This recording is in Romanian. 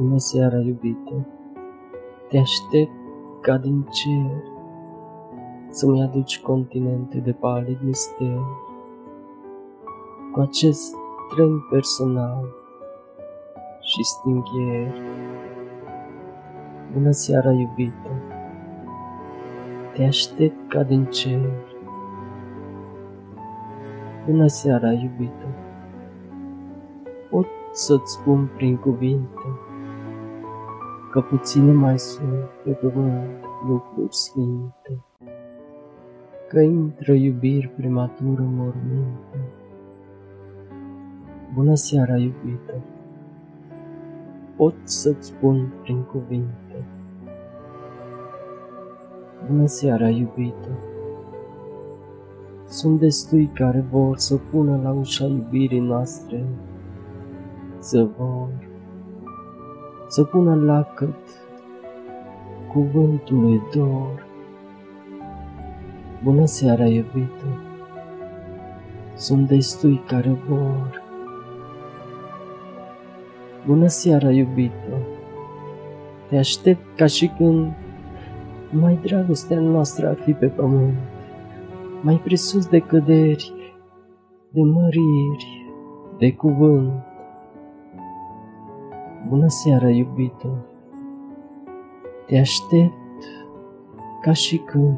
Bună seara, iubito! Te aștept ca din cer să-mi aduci continente de palid mister. Cu acest tren personal și stinghier. Bună seara, iubito! Te aștept ca din cer. Bună seara, iubito! Pot să-ți spun prin cuvinte că puține mai sunt pe pământ lucruri sfinte, că intră iubiri prematură morminte. Bună seara, iubită! Pot să-ți spun prin cuvinte. Bună seara, iubită! Sunt destui care vor să pună la ușa iubirii noastre să vor să pună lacăt cuvântului dor. Bună seara, iubită! Sunt destui care vor. Bună seara, iubită! Te aștept ca și când mai dragostea noastră ar fi pe pământ, mai presus de căderi, de măriri, de cuvânt. Bună seara, iubito! Te aștept ca și când